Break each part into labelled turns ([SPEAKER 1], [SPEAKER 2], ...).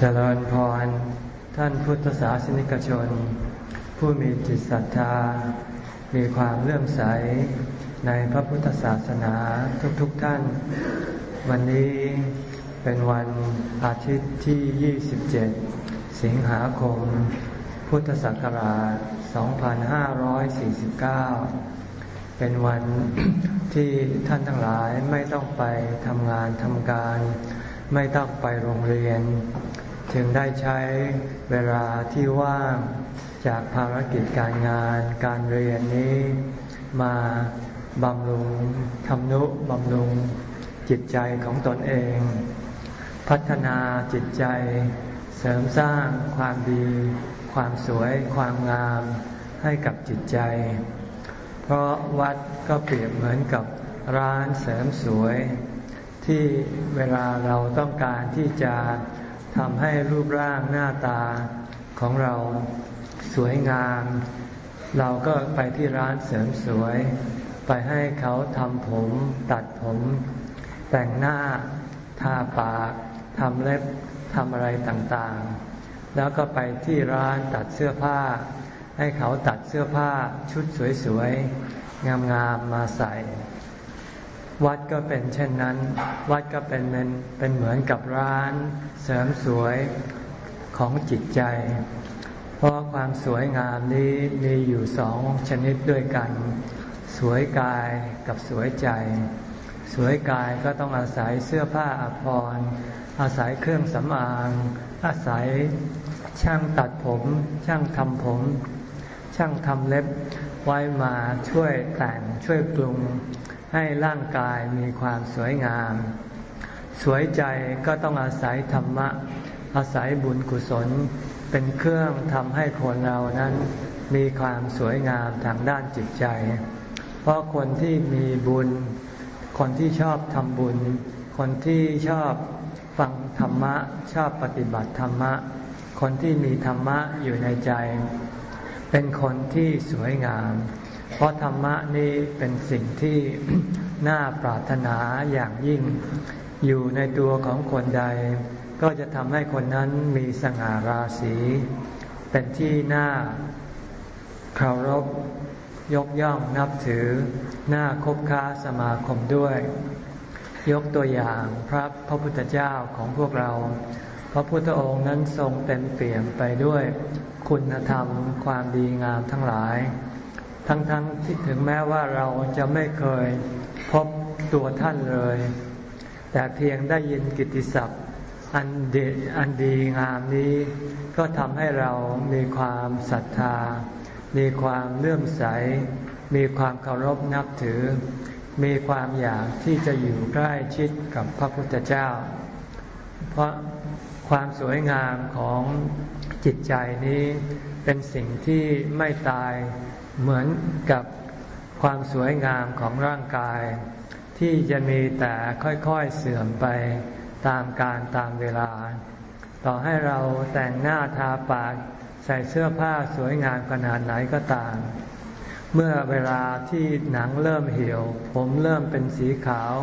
[SPEAKER 1] เจริญพร ท่านพุทธศาสนิกชน ผู้มีจิตศรัทธา มีความเลื่อมใสในพระพุทธศาสนาทุกๆทท่าน วันนี้เป็นวันอาทิตย์ที่ 27 สิงหาคม พุทธศักราช 2549 เป็นวันที่ท่านทั้งหลายไม่ต้องไปทำงานทำการไม่ต้องไปโรงเรียน จึงได้ใช้เวลาที่ว่างจากภารกิจการงานการเรียนนี้มาบำรุงทำนุบำรุงจิตใจของตนเอง พัฒนาจิตใจ เสริมสร้างความดี ความสวย ความงามให้กับจิตใจ เพราะวัดก็เปรียบเหมือนกับร้านเสริมสวย ที่เวลาเราต้องการที่จะ ทำให้รูปร่างหน้าตาของเราสวยงาม เราก็ไปที่ร้านเสริมสวย ไปให้เขาทำผมตัดผม แต่งหน้าทาปากทำเล็บทำอะไรต่างๆ แล้วก็ไปที่ร้านตัดเสื้อผ้า ให้เขาตัดเสื้อผ้าชุดสวยๆ งามๆมาใส่ วัดก็เป็นเช่นนั้น วัดก็เป็นเป็นเป็นเหมือนกับร้าน เสริมสวยของจิตใจ เพราะความสวยงามนี้มีอยู่สองชนิดด้วยกัน สวยกายกับสวยใจ สวยกายก็ต้องอาศัยเสื้อผ้าอภรรอาศัยเครื่องสำอาง อาศัยช่างตัดผม ช่างทำผม ช่างทำเล็บไว้มาช่วยแต่งช่วยปรุง ให้ร่างกายมีความสวยงาม สวยใจก็ต้องอาศัยธรรมะ อาศัยบุญกุศล เป็นเครื่องทำให้คนเรานั้น มีความสวยงามทางด้านจิตใจ เพราะคนที่มีบุญ คนที่ชอบทำบุญ คนที่ชอบฟังธรรมะ ชอบปฏิบัติธรรมะ คนที่มีธรรมะอยู่ในใจ เป็นคนที่สวยงาม เพราะธรรมะนี้เป็นสิ่งที่น่าปรารถนาอย่างยิ่ง อยู่ในตัวของคนใด ก็จะทำให้คนนั้นมีสง่าราศี เป็นที่น่าเคารพยกย่องนับถือน้าคบค้าสมาคมด้วย ยกตัวอย่างพระพระพุทธเจ้าของพวกเรา พระพุทธองค์นั้นทรงเต็มเปี่ยมไปด้วย คุณธรรมความดีงามทั้งหลาย ทั้งๆทที่ถึงแม้ว่าเราจะไม่เคยพบตัวท่านเลย แต่เพียงได้ยินกิตติศัพท์อันดีอันดีงามนี้ ก็ทำให้เรามีความศรัทธา มีความเลื่อมใส มีความเคารพนับถือ มีความอยากที่จะอยู่ใกล้ชิดกับพระพุทธเจ้า เพราะความสวยงามของจิตใจนี้เป็นสิ่งที่ไม่ตาย เหมือนกับความสวยงามของร่างกาย ที่จะมีแต่ค่อยๆเสื่อมไปตามการตามเวลา ต่อให้เราแต่งหน้าทาปากใส่เสื้อผ้าสวยงามขนาดไหนก็ตาม เมื่อเวลาที่หนังเริ่มเหี่ยว ผมเริ่มเป็นสีขาว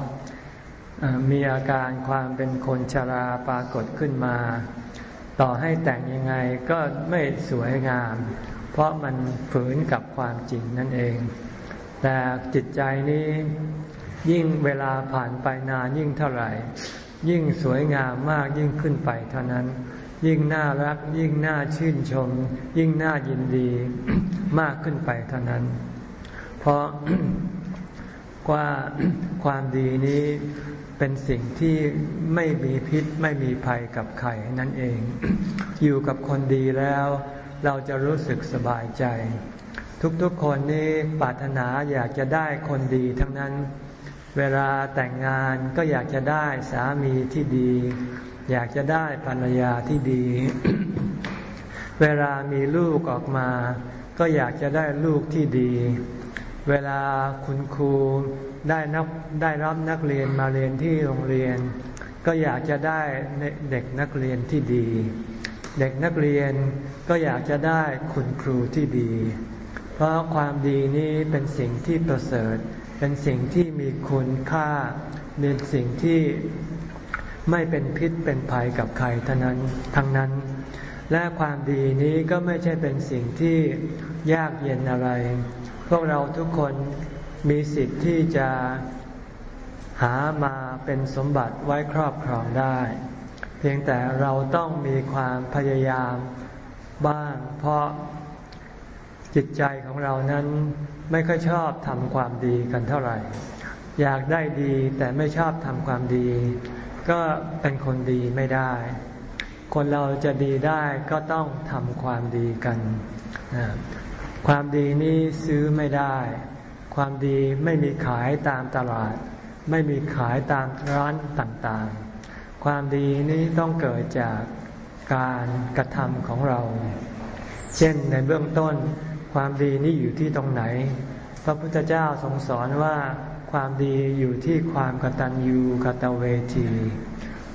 [SPEAKER 1] มีอาการความเป็นคนชราปรากฏขึ้นมา ต่อให้แต่งยังไงก็ไม่สวยงาม เพราะมันฝืนกับความจริงนั่นเอง แต่จิตใจนี้ยิ่งเวลาผ่านไปนานยิ่งเท่าไหร่ ยิ่งสวยงามมากยิ่งขึ้นไปเท่านั้น ยิ่งน่ารัก ยิ่งน่าชื่นชม ยิ่งน่ายินดีมากขึ้นไปเท่านั้น เพราะว่าความดีนี้เป็นสิ่งที่ไม่มีพิษไม่มีภัยกับใครนั่นเอง อยู่กับคนดีแล้ว เราจะรู้สึกสบายใจ ทุกๆคนนี่ปรารถนาอยากจะได้คนดีทั้งนั้น เวลาแต่งงานก็อยากจะได้สามีที่ดี อยากจะได้ภรรยาที่ดี เวลามีลูกออกมา ก็อยากจะได้ลูกที่ดี เวลาคุณครูได้นักได้รับนักเรียนมาเรียนที่โรงเรียน ก็อยากจะได้เด็กนักเรียนที่ดี เด็กนักเรียนก็อยากจะได้คุณครูที่ดี เพราะความดีนี้เป็นสิ่งที่ประเสริฐ เป็นสิ่งที่มีคุณค่าเป็นสิ่งที่ไม่เป็นพิษเป็นภัยกับใครทั้งนั้นทั้งนั้น และความดีนี้ก็ไม่ใช่เป็นสิ่งที่ยากเย็นอะไร พวกเราทุกคนมีสิทธิ์ที่จะหามาเป็นสมบัติไว้ครอบครองได้ พียงแต่เราต้องมีความพยายามบ้าง เพราะจิตใจของเรานั้นไม่ค่อยชอบทำความดีกันเท่าไหร่ อยากได้ดีแต่ไม่ชอบทำความดี ก็เป็นคนดีไม่ได้ คนเราจะดีได้ก็ต้องทำความดีกัน ความดีนี้ซื้อไม่ได้ ความดีไม่มีขายตามตลาด ไม่มีขายตามร้านต่างๆ ความดีนี้ต้องเกิดจากการกระทำของเรา เช่นในเบื้องต้น ความดีนี่อยู่ที่ตรงไหน พระพุทธเจ้าทรงสอนว่าความดีอยู่ที่ความกตัญญูกตเวที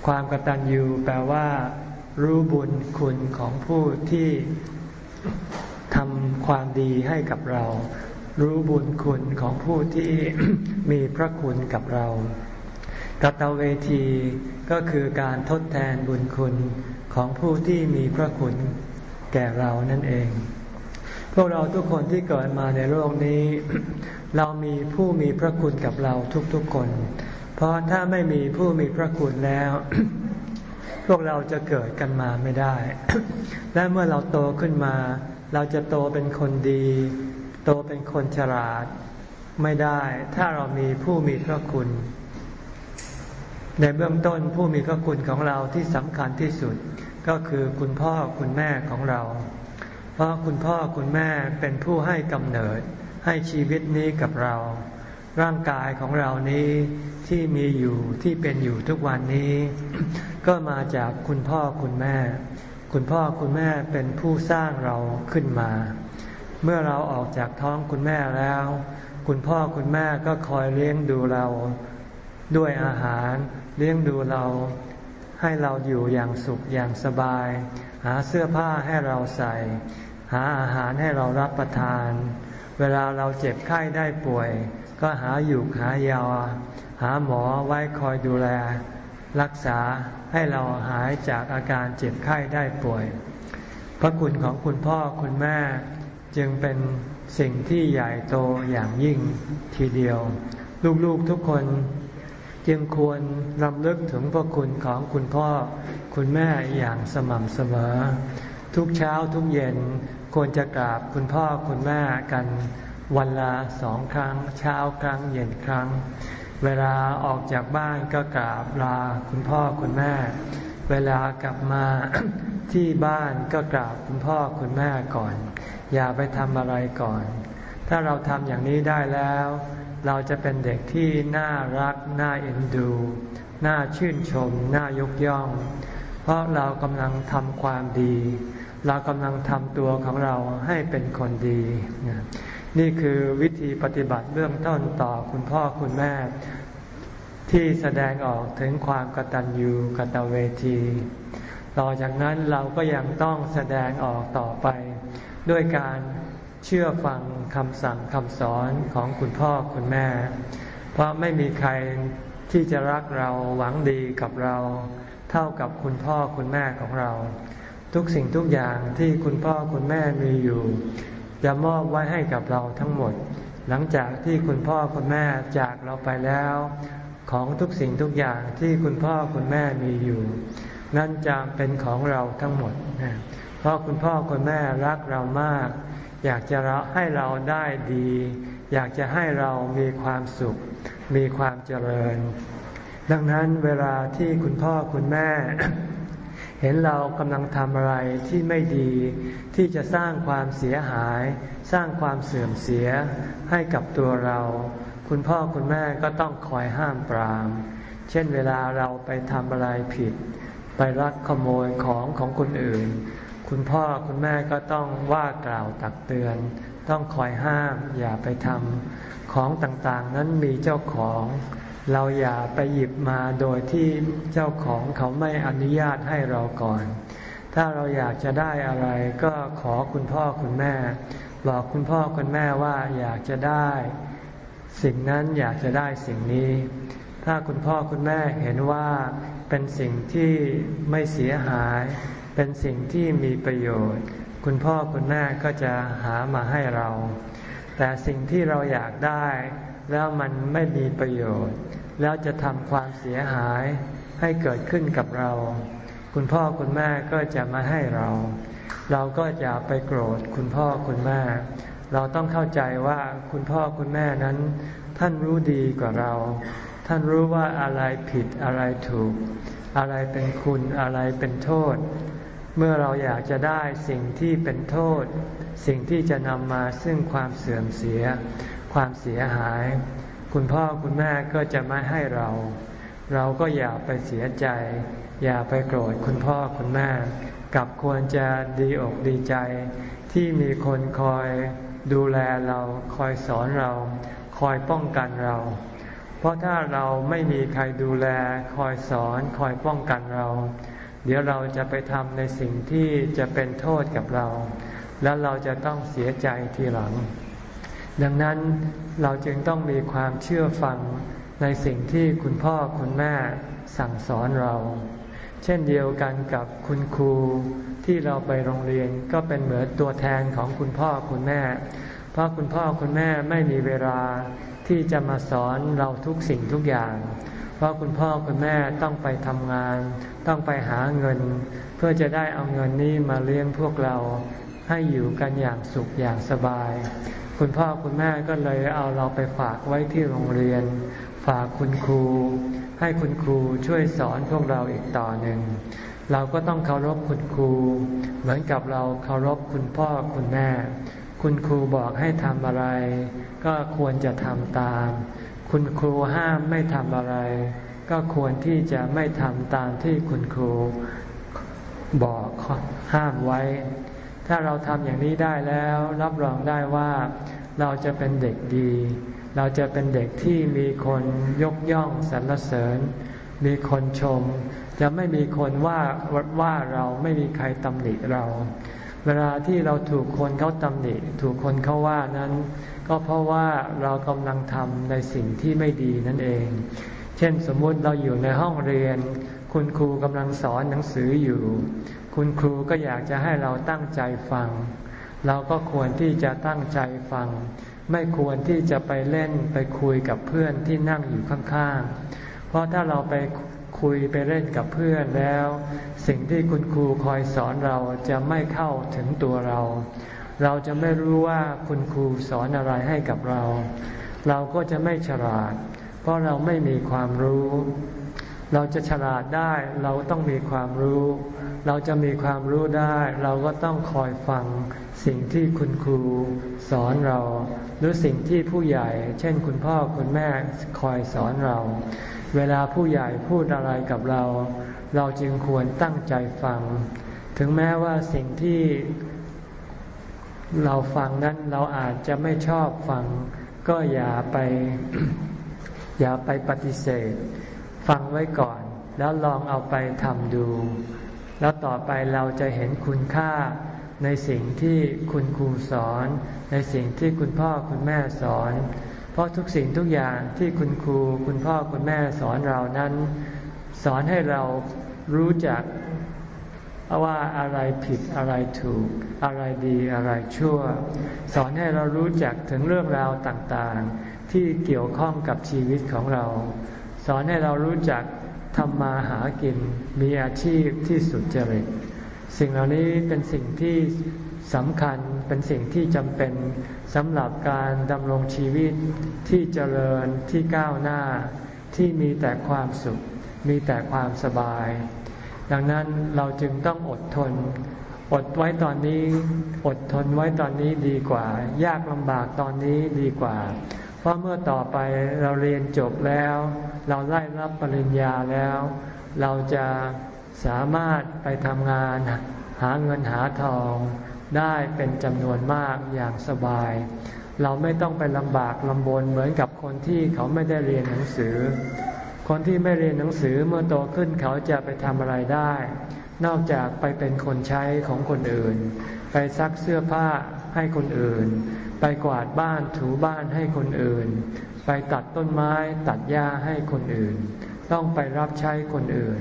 [SPEAKER 1] ความกตัญญูแปลว่า รู้บุญคุณของผู้ที่ทำความดีให้กับเรา รู้บุญคุณของผู้ที่มีพระคุณกับเรา กตเวทีก็คือการทดแทนบุญคุณของผู้ที่มีพระคุณแก่เรานั่นเอง พวกเราทุกคนที่เกิดมาในโลกนี้ เรามีผู้มีพระคุณกับเราทุกๆคน เพราะถ้าไม่มีผู้มีพระคุณแล้ว พวกเราจะเกิดกันมาไม่ได้ และเมื่อเราโตขึ้นมา เราจะโตเป็นคนดี โตเป็นคนฉลาดไม่ได้ ถ้าเรามีผู้มีพระคุณ ในเบื้องต้นผู้มีพระคุณของเราที่สำคัญที่สุดก็คือคุณพ่อคุณแม่ของเรา เพราะคุณพ่อคุณแม่เป็นผู้ให้กำเนิดให้ชีวิตนี้กับเรา ร่างกายของเรานี้ที่มีอยู่ที่เป็นอยู่ทุกวันนี้ ก็มาจากคุณพ่อคุณแม่ คุณพ่อคุณแม่เป็นผู้สร้างเราขึ้นมา เมื่อเราออกจากท้องคุณแม่แล้ว คุณพ่อคุณแม่ก็คอยเลี้ยงดูเราด้วยอาหาร เลี้ยงดูเราให้เราอยู่อย่างสุขอย่างสบาย หาเสื้อผ้าให้เราใส่ หาอาหารให้เรารับประทาน เวลาเราเจ็บไข้ได้ป่วย ก็หาอยู่หายาหาหมอไว้คอยดูแล รักษาให้เราหายจากอาการเจ็บไข้ได้ป่วย พระคุณของคุณพ่อคุณแม่จึงเป็นสิ่งที่ใหญ่โตอย่างยิ่งทีเดียว ลูกๆทุกคน จึงควรรำลึกถึงพระคุณของคุณพ่อคุณแม่อย่างสม่ำเสมอ ทุกเช้าทุกเย็นควรจะกราบคุณพ่อคุณแม่กันวันละสองครั้ง เช้าครั้งเย็นครั้ง เวลาออกจากบ้านก็กราบลาคุณพ่อคุณแม่ เวลากลับมาที่บ้านก็กราบคุณพ่อคุณแม่ก่อน อย่าไปทำอะไรก่อน ถ้าเราทำอย่างนี้ได้แล้ว เราจะเป็นเด็กที่น่ารัก น่าเอ็นดู น่าชื่นชม น่ายกย่อง เพราะเรากำลังทำความดี เรากำลังทำตัวของเราให้เป็นคนดี นี่คือวิธีปฏิบัติเบื้องต้นต่อคุณพ่อคุณแม่ ที่แสดงออกถึงความกตัญญูกตเวที ต่อจากนั้นเราก็ยังต้องแสดงออกต่อไป ด้วยการ เชื่อฟังคำสั่งคำสอนของคุณพ่อคุณแม่ เพราะไม่มีใครที่จะรักเราหวังดีกับเรา เท่ากับคุณพ่อคุณแม่ของเรา ทุกสิ่งทุกอย่างที่คุณพ่อคุณแม่มีอยู่ จะมอบไว้ให้กับเราทั้งหมด หลังจากที่คุณพ่อคุณแม่จากเราไปแล้ว ของทุกสิ่งทุกอย่างที่คุณพ่อคุณแม่มีอยู่ นั่นจะเป็นของเราทั้งหมด เพราะคุณพ่อคุณแม่รักเรามาก อยากจะให้เราได้ดี อยากจะให้เรามีความสุข มีความเจริญ ดังนั้นเวลาที่คุณพ่อคุณแม่ เห็นเรากำลังทำอะไรที่ไม่ดี ที่จะสร้างความเสียหาย สร้างความเสื่อมเสียให้กับตัวเรา คุณพ่อคุณแม่ก็ต้องคอยห้ามปราม เช่นเวลาเราไปทำอะไรผิด ไปรักขโมยของของคนอื่น คุณพ่อคุณแม่ก็ต้องว่ากล่าวตักเตือน ต้องคอยห้ามอย่าไปทำของต่างๆ นั้นมีเจ้าของ เราอย่าไปหยิบมาโดยที่เจ้าของเขาไม่อนุญาตให้เราก่อน ถ้าเราอยากจะได้อะไร ก็ขอคุณพ่อคุณแม่ บอกคุณพ่อคุณแม่ว่าอยากจะได้ สิ่งนั้นอยากจะได้สิ่งนี้ ถ้าคุณพ่อคุณแม่เห็นว่าเป็นสิ่งที่ไม่เสียหาย เป็นสิ่งที่มีประโยชน์ คุณพ่อคุณแม่ก็จะหามาให้เรา แต่สิ่งที่เราอยากได้ แล้วมันไม่มีประโยชน์ แล้วจะทำความเสียหายให้เกิดขึ้นกับเรา คุณพ่อคุณแม่ก็จะมาให้เรา เราก็อย่าไปโกรธคุณพ่อคุณแม่ เราต้องเข้าใจว่าคุณพ่อคุณแม่นั้น ท่านรู้ดีกว่าเรา ท่านรู้ว่าอะไรผิดอะไรถูก อะไรเป็นคุณอะไรเป็นโทษ เมื่อเราอยากจะได้สิ่งที่เป็นโทษ สิ่งที่จะนำมาซึ่งความเสื่อมเสีย ความเสียหาย คุณพ่อคุณแม่ก็จะไม่ให้เรา เราก็อย่าไปเสียใจ อย่าไปโกรธคุณพ่อคุณแม่กับควรจะดีอกดีใจ ที่มีคนคอยดูแลเราคอยสอนเรา คอยป้องกันเรา เพราะถ้าเราไม่มีใครดูแล คอยสอนคอยป้องกันเรา เดี๋ยวเราจะไปทำในสิ่งที่จะเป็นโทษกับเรา แล้วเราจะต้องเสียใจทีหลัง ดังนั้นเราจึงต้องมีความเชื่อฟังในสิ่งที่คุณพ่อคุณแม่สั่งสอนเรา เช่นเดียวกันกับคุณครูที่เราไปโรงเรียนก็เป็นเหมือนตัวแทนของคุณพ่อคุณแม่ เพราะคุณพ่อคุณแม่ไม่มีเวลาที่จะมาสอนเราทุกสิ่งทุกอย่าง เพราะคุณพ่อคุณแม่ต้องไปทำงาน ต้องไปหาเงิน เพื่อจะได้เอาเงินนี้มาเลี้ยงพวกเราให้อยู่กันอย่างสุขอย่างสบาย คุณพ่อคุณแม่ก็เลยเอาเราไปฝากไว้ที่โรงเรียน ฝากคุณครู ให้คุณครูช่วยสอนพวกเราอีกต่อหนึ่ง เราก็ต้องเคารพคุณครู เหมือนกับเราเคารพคุณพ่อคุณแม่ คุณครูบอกให้ทำอะไร ก็ควรจะทำตาม คุณครูห้ามไม่ทำอะไร ก็ควรที่จะไม่ทำตามที่คุณครูบอกห้ามไว้ ถ้าเราทำอย่างนี้ได้แล้ว รับรองได้ว่าเราจะเป็นเด็กดี เราจะเป็นเด็กที่มีคนยกย่องสรรเสริญ มีคนชม จะไม่มีคนว่าว่าเราไม่มีใครตำหนิเรา เวลาที่เราถูกคนเขาตำหนิถูกคนเขาว่านั้น ก็เพราะว่าเรากำลังทำในสิ่งที่ไม่ดีนั่นเอง เช่นสมมติเราอยู่ในห้องเรียน คุณครูกำลังสอนหนังสืออยู่ คุณครูก็อยากจะให้เราตั้งใจฟัง เราก็ควรที่จะตั้งใจฟัง ไม่ควรที่จะไปเล่นไปคุยกับเพื่อนที่นั่งอยู่ข้างๆ เพราะถ้าเราไปคุยไปเล่นกับเพื่อนแล้ว สิ่งที่คุณครูคอยสอนเราจะไม่เข้าถึงตัวเรา เราจะไม่รู้ว่าคุณครูสอนอะไรให้กับเรา เราก็จะไม่ฉลาด เพราะเราไม่มีความรู้ เราจะฉลาดได้เราต้องมีความรู้ เราจะมีความรู้ได้ เราก็ต้องคอยฟังสิ่งที่คุณครูสอนเรา หรือสิ่งที่ผู้ใหญ่ เช่นคุณพ่อคุณแม่คอยสอนเรา เวลาผู้ใหญ่พูดอะไรกับเรา เราจึงควรตั้งใจฟัง ถึงแม้ว่าสิ่งที่เราฟังนั้นเราอาจจะไม่ชอบฟัง ก็อย่าไป อย่าไปปฏิเสธ ฟังไว้ก่อน แล้วลองเอาไปทำดู แล้วต่อไปเราจะเห็นคุณค่าในสิ่งที่คุณครูสอน ในสิ่งที่คุณพ่อคุณแม่สอน ราะทุกสิ่งทุกอย่างที่คุณครู คุณพ่อคุณแม่สอนเรานั้น สอนให้เรารู้จักว่าอะไรผิดอะไรถูก อะไรดีอะไรชั่ว สอนให้เรารู้จักถึงเรื่องราวต่างๆ ที่เกี่ยวข้องกับชีวิตของเรา สอนให้เรารู้จักทำมาหากินมีอาชีพที่สุดจริต สิ่งเหล่านี้เป็นสิ่งที่สำคัญเป็นสิ่งที่จำเป็นสำหรับการดำรงชีวิตที่เจริญที่ก้าวหน้าที่มีแต่ความสุข มีแต่ความสบาย ดังนั้นเราจึงต้องอดทน อดไว้ตอนนี้ อดทนไว้ตอนนี้ดีกว่า ยากลำบากตอนนี้ดีกว่า เพราะเมื่อต่อไปเราเรียนจบแล้ว เราได้รับปริญญาแล้ว เราจะ สามารถไปทำงานหาเงินหาทองได้เป็นจำนวนมากอย่างสบาย เราไม่ต้องไปลำบากลำบนเหมือนกับคนที่เขาไม่ได้เรียนหนังสือ คนที่ไม่เรียนหนังสือเมื่อโตขึ้นเขาจะไปทำอะไรได้ นอกจากไปเป็นคนใช้ของคนอื่น ไปซักเสื้อผ้าให้คนอื่น ไปกวาดบ้านถูบ้านให้คนอื่น ไปตัดต้นไม้ตัดหญ้าให้คนอื่น ต้องไปรับใช้คนอื่น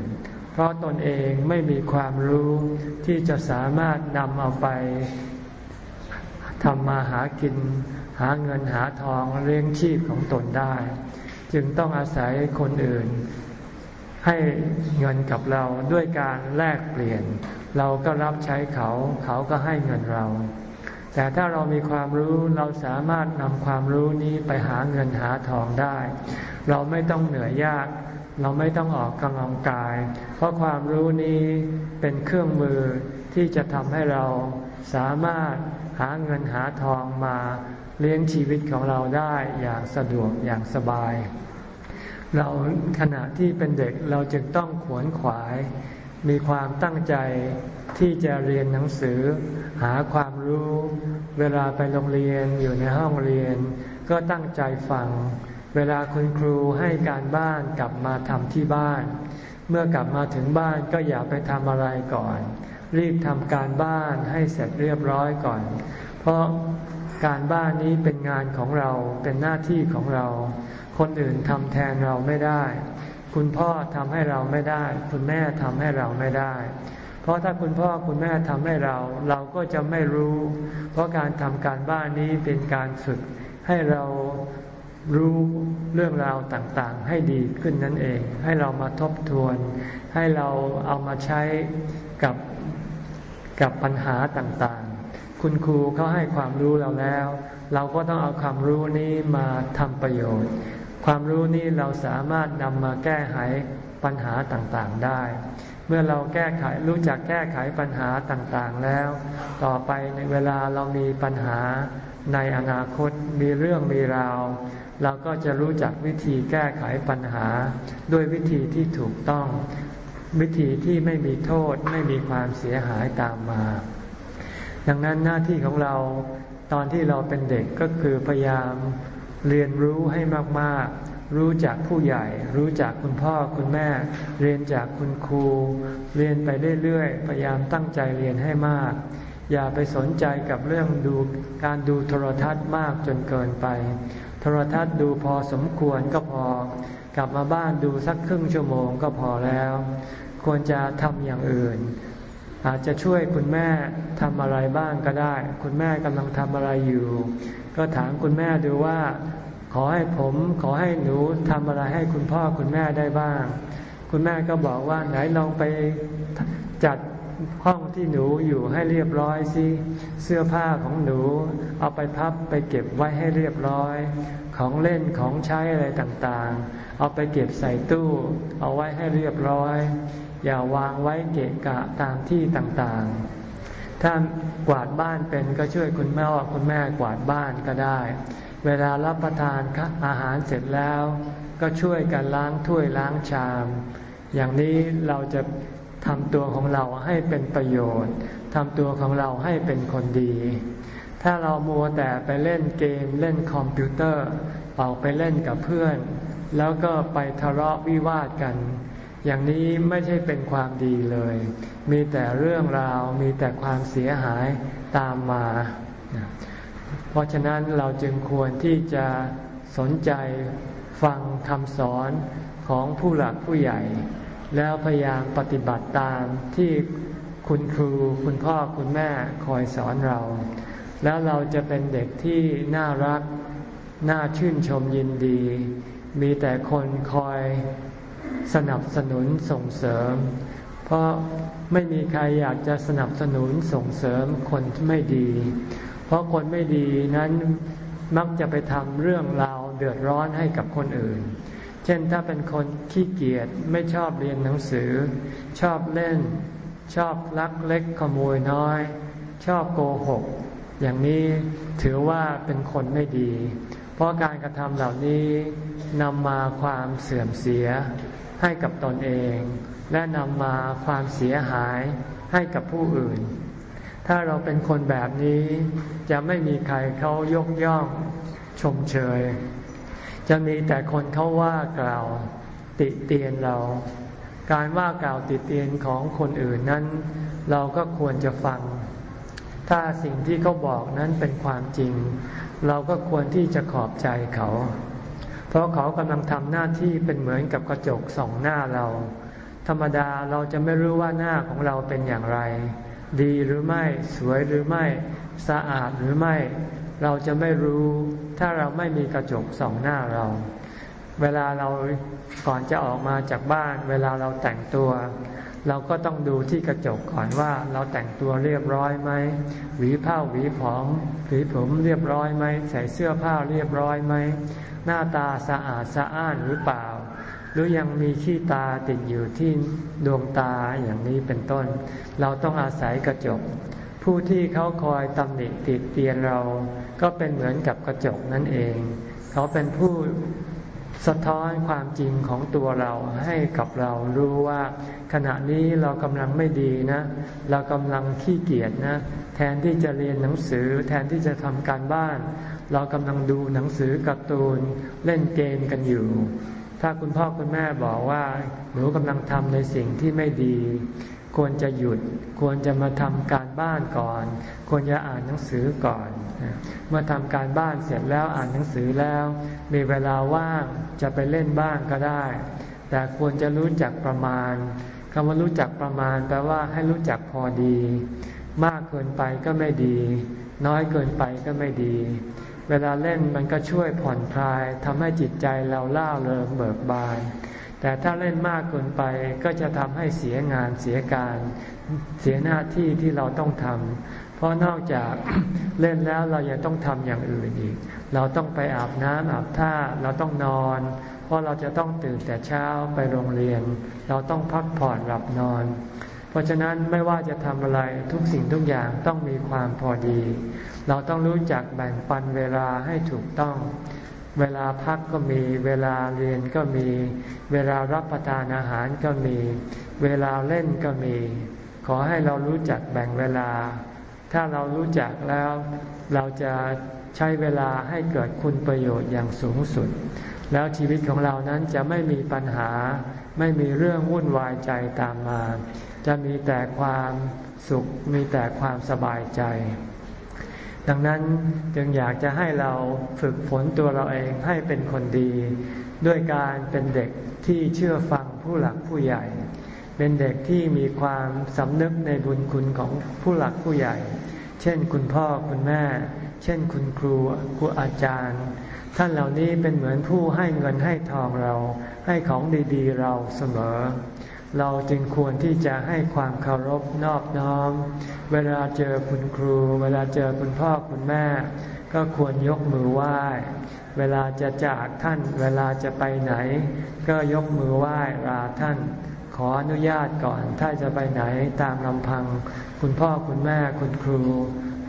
[SPEAKER 1] เพราะตนเองไม่มีความรู้ที่จะสามารถนำเอาไปทำมาหากิน หาเงินหาทองเลี้ยงชีพของตนได้ จึงต้องอาศัยคนอื่น ให้เงินกับเราด้วยการแลกเปลี่ยน เราก็รับใช้เขา เขาก็ให้เงินเรา แต่ถ้าเรามีความรู้เราสามารถนำความรู้นี้ไปหาเงินหาทองได้ เราไม่ต้องเหนื่อยยาก เราไม่ต้องออกกำลังกาย เพราะความรู้นี้เป็นเครื่องมือที่จะทำให้เราสามารถหาเงินหาทองมาเลี้ยงชีวิตของเราได้อย่างสะดวกอย่างสบาย เราขณะที่เป็นเด็กเราจึงต้องขวนขวาย มีความตั้งใจที่จะเรียนหนังสือ หาความรู้ เวลาไปโรงเรียนอยู่ในห้องเรียน ก็ตั้งใจฟัง เวลาคุณครูให้การบ้านกลับมาทำที่บ้าน เมื่อกลับมาถึงบ้านก็อย่าไปทำอะไรก่อน รีบทำการบ้านให้เสร็จเรียบร้อยก่อน เพราะการบ้านนี้เป็นงานของเราเป็นหน้าที่ของเรา คนอื่นทำแทนเราไม่ได้ คุณพ่อทำให้เราไม่ได้ คุณแม่ทำให้เราไม่ได้ เพราะถ้าคุณพ่อคุณแม่ทำให้เรา เราก็จะไม่รู้ เพราะการทำการบ้านนี้เป็นการฝึกให้เรา รู้เรื่องราวต่างๆ ให้ดีขึ้นนั่นเอง ให้เรามาทบทวน ให้เราเอามาใช้กับกับปัญหาต่างๆ คุณครูเขาให้ความรู้เราแล้ว เราก็ต้องเอาความรู้นี้มาทำประโยชน์ ความรู้นี้เราสามารถนำมาแก้ไขปัญหาต่างๆได้ เมื่อเราแก้ไขรู้จักแก้ไขปัญหาต่างๆแล้ว ต่อไปในเวลาเรามีปัญหาในอนาคตมีเรื่องมีราว เราก็จะรู้จักวิธีแก้ไขปัญหา ด้วยวิธีที่ถูกต้อง วิธีที่ไม่มีโทษไม่มีความเสียหายตามมา ดังนั้นหน้าที่ของเราตอนที่เราเป็นเด็กก็คือพยายามเรียนรู้ให้มากๆ รู้จากผู้ใหญ่ รู้จากคุณพ่อคุณแม่ เรียนจากคุณครู เรียนไปเรื่อยๆ พยายามตั้งใจเรียนให้มาก อย่าไปสนใจกับเรื่องดูการดูโทรทัศน์มากจนเกินไป รทัศน์ดูพอสมควรก็พอ กลับมาบ้านดูสักครึ่งชั่วโมงก็พอแล้ว ควรจะทำอย่างอื่น อาจจะช่วยคุณแม่ทำอะไรบ้างก็ได้ คุณแม่กำลังทำอะไรอยู่ ก็ถามคุณแม่ดูว่า ขอให้ผม ขอให้หนูทำอะไรให้คุณพ่อคุณแม่ได้บ้าง คุณแม่ก็บอกว่าไหนลองไปจัด ห้องที่หนูอยู่ให้เรียบร้อยสิเสื้อผ้าของหนู เอาไปพับไปเก็บไว้ให้เรียบร้อย ของเล่นของใช้อะไรต่างๆ เอาไปเก็บใส่ตู้ เอาไว้ให้เรียบร้อย อย่าวางไว้เกะกะตามที่ต่างๆ ถ้ากวาดบ้านเป็นก็ช่วยคุณแม่คุณแม่กวาดบ้านก็ได้ เวลารับประทานอาหารเสร็จแล้ว ก็ช่วยกันล้างถ้วยล้างชาม อย่างนี้เราจะ ทำตัวของเราให้เป็นประโยชน์ทำตัวของเราให้เป็นคนดี ถ้าเรามัวแต่ไปเล่นเกมเล่นคอมพิวเตอร์ออกไปเล่นกับเพื่อน แล้วก็ไปทะเลาะวิวาทกัน อย่างนี้ไม่ใช่เป็นความดีเลย มีแต่เรื่องราวมีแต่ความเสียหายตามมา เพราะฉะนั้นเราจึงควรที่จะสนใจฟังคำสอนของผู้หลักผู้ใหญ่ แล้วพยายามปฏิบัติตามที่คุณครูคุณพ่อคุณแม่คอยสอนเรา แล้วเราจะเป็นเด็กที่น่ารัก น่าชื่นชมยินดี มีแต่คนคอยสนับสนุนส่งเสริม เพราะไม่มีใครอยากจะสนับสนุนส่งเสริมคนที่ไม่ดี เพราะคนไม่ดีนั้นมักจะไปทำเรื่องราวเดือดร้อนให้กับคนอื่น เช่นถ้าเป็นคนขี้เกียจไม่ชอบเรียนหนังสือ ชอบเล่น ชอบลักเล็กขโมยน้อย ชอบโกหก อย่างนี้ถือว่าเป็นคนไม่ดี เพราะการกระทำเหล่านี้นำมาความเสื่อมเสียให้กับตนเอง และนำมาความเสียหายให้กับผู้อื่น ถ้าเราเป็นคนแบบนี้จะไม่มีใครเขายกย่องชมเชย จะมีแต่คนเขาว่ากล่าวติเตียนเรา การว่ากล่าวติเตียนของคนอื่นนั้น เราก็ควรจะฟัง ถ้าสิ่งที่เขาบอกนั้นเป็นความจริง เราก็ควรที่จะขอบใจเขา เพราะเขากำลังทำหน้าที่เป็นเหมือนกับกระจกส่องหน้าเรา ธรรมดาเราจะไม่รู้ว่าหน้าของเราเป็นอย่างไร ดีหรือไม่สวยหรือไม่สะอาดหรือไม่ เราจะไม่รู้ถ้าเราไม่มีกระจกส่องหน้าเรา เวลาเราก่อนจะออกมาจากบ้าน เวลาเราแต่งตัว เราก็ต้องดูที่กระจกก่อนว่าเราแต่งตัวเรียบร้อยไหมหวีผ้าหวีผมหวีผมเรียบร้อยไหมใส่เสื้อผ้าเรียบร้อยไหมหน้าตาสะอาดสะอ้านหรือเปล่า หรือยังมีขี้ตาติดอยู่ที่ดวงตาอย่างนี้เป็นต้น เราต้องอาศัยกระจก ผู้ที่เขาคอยตำหนิติดเตียนเรา ก็เป็นเหมือนกับกระจกนั่นเอง เขาเป็นผู้สะท้อนความจริงของตัวเราให้กับเรารู้ว่า ขณะนี้เรากำลังไม่ดีนะ เรากำลังขี้เกียจนะ แทนที่จะเรียนหนังสือ แทนที่จะทำการบ้าน เรากำลังดูหนังสือการ์ตูนเล่นเกมกันอยู่ ถ้าคุณพ่อคุณแม่บอกว่า หนูกำลังทำในสิ่งที่ไม่ดี ควรจะหยุด ควรจะมาทำการบ้านก่อน ควรจะอ่านหนังสือก่อน เมื่อทำการบ้านเสร็จแล้วอ่านหนังสือแล้ว มีเวลาว่างจะไปเล่นบ้างก็ได้ แต่ควรจะรู้จักประมาณคำว่ารู้จักประมาณแปลว่าให้รู้จักพอดี มากเกินไปก็ไม่ดี น้อยเกินไปก็ไม่ดี เวลาเล่นมันก็ช่วยผ่อนคลายทำให้จิตใจเราล่าเริงเบิกบาน แต่ถ้าเล่นมากเกินไปก็จะทำให้เสียงานเสียการ เสียหน้าที่ที่เราต้องทำเพราะนอกจากเล่นแล้วเรายังต้องทำอย่างอื่นอีก เราต้องไปอาบน้ำอาบท่าเราต้องนอน เพราะเราจะต้องตื่นแต่เช้าไปโรงเรียน เราต้องพักผ่อนหลับนอน เพราะฉะนั้นไม่ว่าจะทำอะไรทุกสิ่งทุกอย่างต้องมีความพอดี เราต้องรู้จักแบ่งปันเวลาให้ถูกต้อง เวลาพักก็มี เวลาเรียนก็มี เวลารับประทานอาหารก็มี เวลาเล่นก็มี ขอให้เรารู้จักแบ่งเวลา ถ้าเรารู้จักแล้ว เราจะใช้เวลาให้เกิดคุณประโยชน์อย่างสูงสุด แล้วชีวิตของเรานั้นจะไม่มีปัญหา ไม่มีเรื่องวุ่นวายใจตามมา จะมีแต่ความสุข มีแต่ความสบายใจ ดังนั้นจึงอยากจะให้เราฝึกฝนตัวเราเองให้เป็นคนดี ด้วยการเป็นเด็กที่เชื่อฟังผู้หลักผู้ใหญ่ เป็นเด็กที่มีความสำนึกในบุญคุณของผู้หลักผู้ใหญ่ เช่นคุณพ่อคุณแม่ เช่นคุณครูครูอาจารย์ ท่านเหล่านี้เป็นเหมือนผู้ให้เงินให้ทองเรา ให้ของดีๆเราเสมอ เราจึงควรที่จะให้ความเคารพนอบน้อม เวลาเจอคุณครู เวลาเจอคุณพ่อคุณแม่ ก็ควรยกมือไหว้ เวลาจะจากท่าน เวลาจะไปไหน ก็ยกมือไหว้ลาท่าน ขออนุญาตก่อน ถ้าจะไปไหนตามลำพัง คุณพ่อคุณแม่คุณครู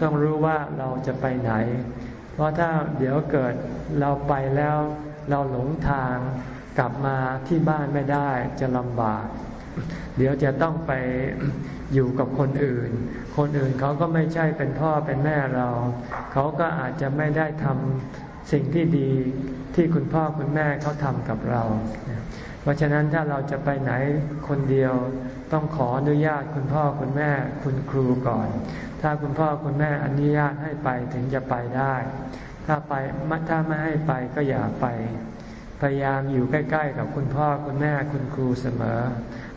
[SPEAKER 1] ต้องรู้ว่าเราจะไปไหน เพราะถ้าเดี๋ยวเกิดเราไปแล้ว เราหลงทาง กลับมาที่บ้านไม่ได้จะลำบาก เดี๋ยวจะต้องไปอยู่กับคนอื่น คนอื่นเขาก็ไม่ใช่เป็นพ่อเป็นแม่เรา เขาก็อาจจะไม่ได้ทำสิ่งที่ดีที่คุณพ่อคุณแม่เขาทำกับเรา เพราะฉะนั้นถ้าเราจะไปไหนคนเดียวต้องขออนุญาตคุณพ่อคุณแม่คุณครูก่อน ถ้าคุณพ่อคุณแม่อนุญาตให้ไปถึงจะไปได้ ถ้าไปถ้าไม่ให้ไปก็อย่าไป พยายามอยู่ใกล้ ๆ กับคุณพ่อคุณแม่คุณครูเสมอ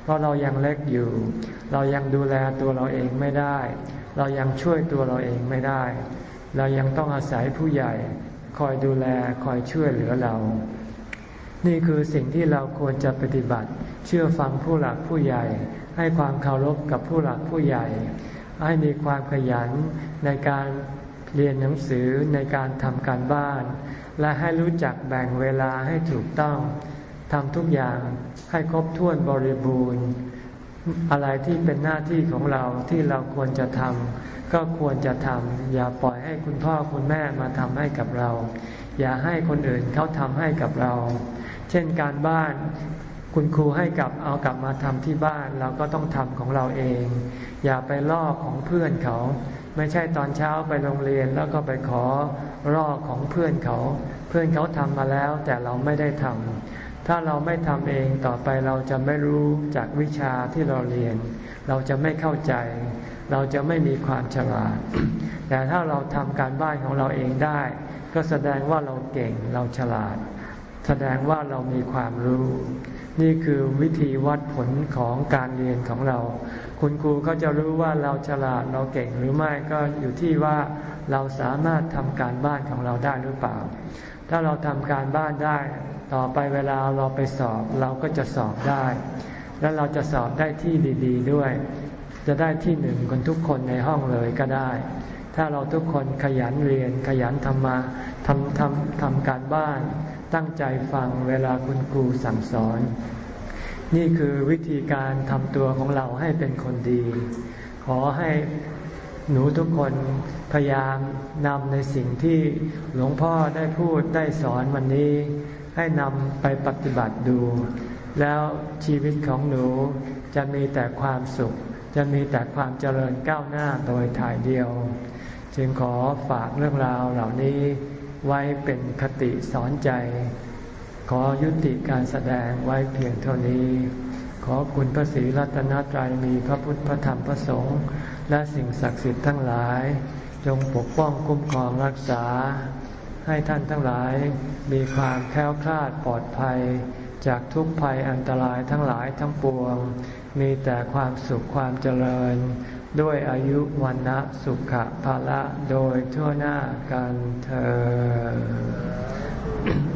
[SPEAKER 1] เพราะเรายังเล็กอยู่ เรายังดูแลตัวเราเองไม่ได้ เรายังช่วยตัวเราเองไม่ได้ เรายังต้องอาศัยผู้ใหญ่คอยดูแลคอยช่วยเหลือเรา นี่คือสิ่งที่เราควรจะปฏิบัติ เชื่อฟังผู้หลักผู้ใหญ่ ให้ความเคารพกับผู้หลักผู้ใหญ่ ให้มีความขยันในการเรียนหนังสือในการทำการบ้าน และให้รู้จักแบ่งเวลาให้ถูกต้อง ทำทุกอย่างให้ครบถ้วนบริบูรณ์ อะไรที่เป็นหน้าที่ของเราที่เราควรจะทำก็ควรจะทำอย่าปล่อยให้คุณพ่อคุณแม่มาทำให้กับเรา อย่าให้คนอื่นเขาทำให้กับเรา เช่นการบ้านคุณครูให้กลับเอากลับมาทำที่บ้านเราก็ต้องทำของเราเอง อย่าไปลอกของเพื่อนเขา ไม่ใช่ตอนเช้าไปโรงเรียนแล้วก็ไปขอลอกของเพื่อนเขา เพื่อนเขาทำมาแล้วแต่เราไม่ได้ทำ ถ้าเราไม่ทำเองต่อไปเราจะไม่รู้จากวิชาที่เราเรียน เราจะไม่เข้าใจ เราจะไม่มีความฉลาด แต่ถ้าเราทำการบ้านของเราเองได้ ก็แสดงว่าเราเก่งเราฉลาด แสดงว่าเรามีความรู้ นี่คือวิธีวัดผลของการเรียนของเรา คุณครูก็จะรู้ว่าเราฉลาดเราเก่งหรือไม่ก็อยู่ที่ว่าเราสามารถทำการบ้านของเราได้หรือเปล่า ถ้าเราทำการบ้านได้ ต่อไปเวลาเราไปสอบเราก็จะสอบได้ และเราจะสอบได้ที่ดี ๆด้วย จะได้ที่หนึ่งคนทุกคนในห้องเลยก็ได้ ถ้าเราทุกคนขยันเรียนขยันทำมาทำทำทำการบ้าน ตั้งใจฟังเวลาคุณครูสั่งสอน นี่คือวิธีการทำตัวของเราให้เป็นคนดี ขอให้หนูทุกคนพยายามนำในสิ่งที่หลวงพ่อได้พูดได้สอนวันนี้ ให้นำไปปฏิบัติดู แล้วชีวิตของหนูจะมีแต่ความสุข จะมีแต่ความเจริญก้าวหน้าโดยถ่ายเดียว จึงขอฝากเรื่องราวเหล่านี้ไว้เป็นคติสอนใจ ขอยุติการแสดงไว้เพียงเท่านี้ ขอคุณพระศรีรัตนตรัยมีพระพุทธพระธรรมพระสงฆ์และสิ่งศักดิ์สิทธิ์ทั้งหลาย จงปกป้องคุ้มครองรักษา ให้ท่านทั้งหลายมีความแค้วคลาดปลอดภัย จากทุกภัยอันตรายทั้งหลายทั้งปวง มีแต่ความสุขความเจริญ ด้วยอายุวันนะสุขภาละโดยทั่วหน้ากันเธอ